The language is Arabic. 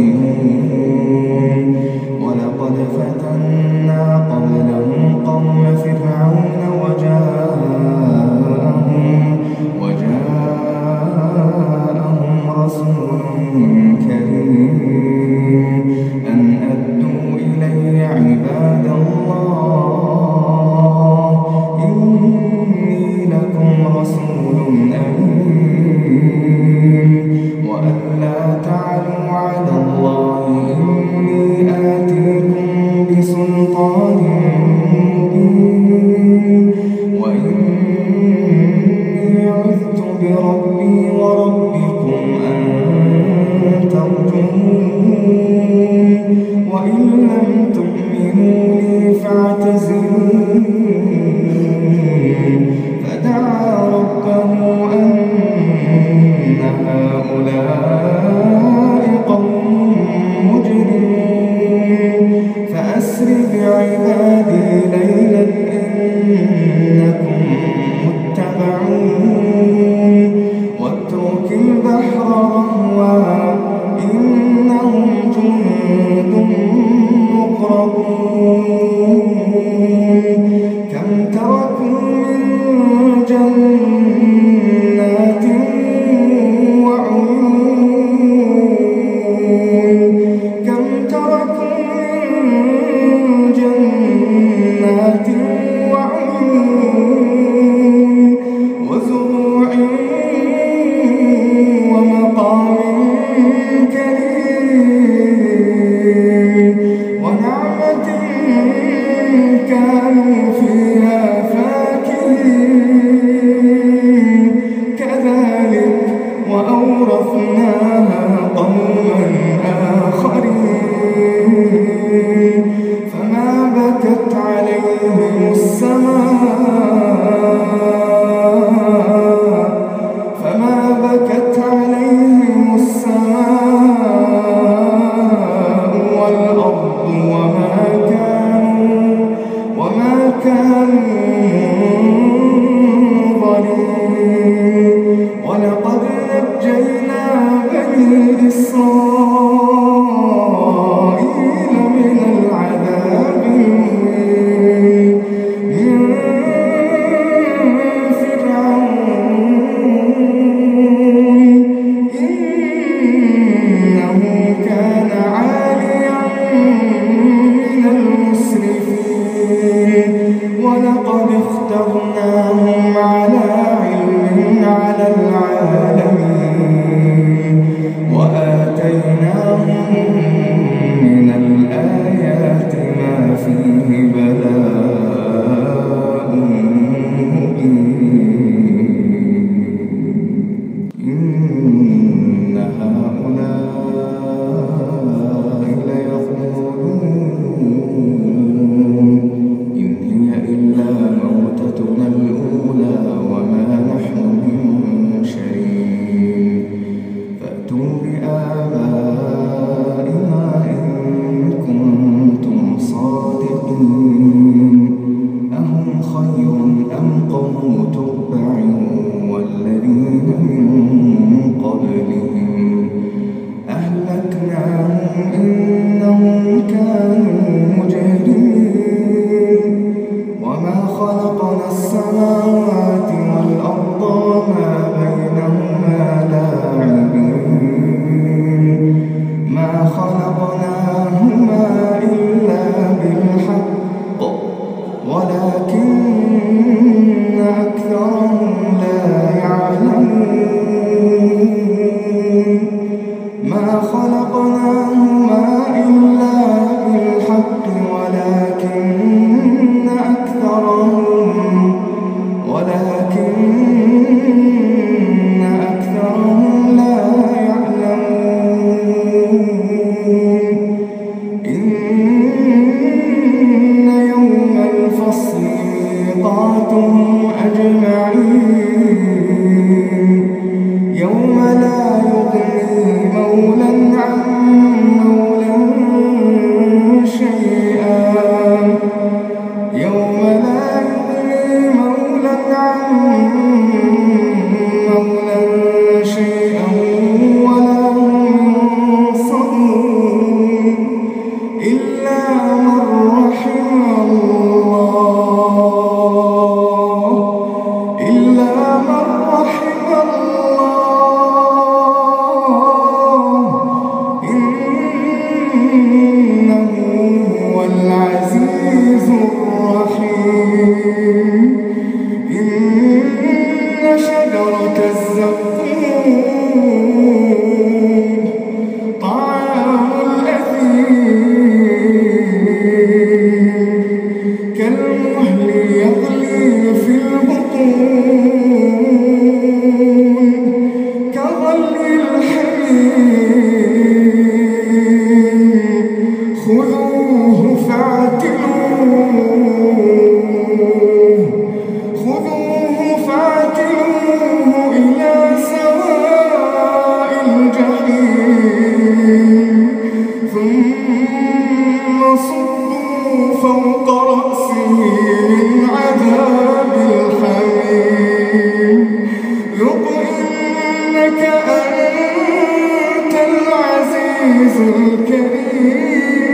Amen. بكت عليهم أن المتقين في مقام